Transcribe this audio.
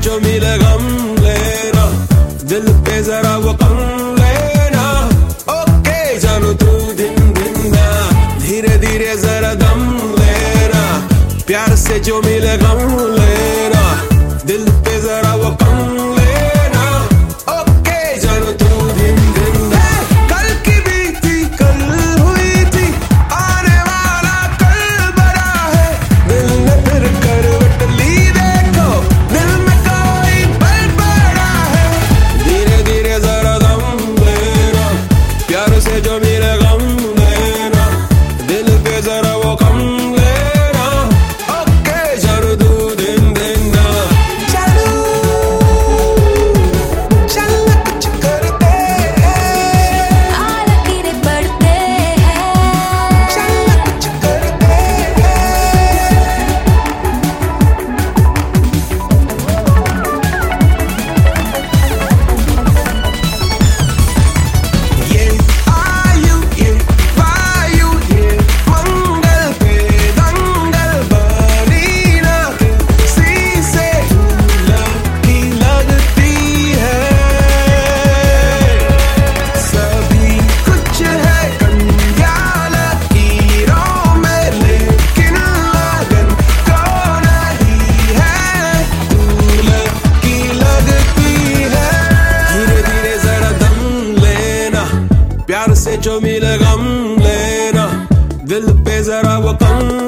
जो मिले गम लेना। दिल पे जरा वो कम चो मिल गम लेना दिल पे जरा वो कम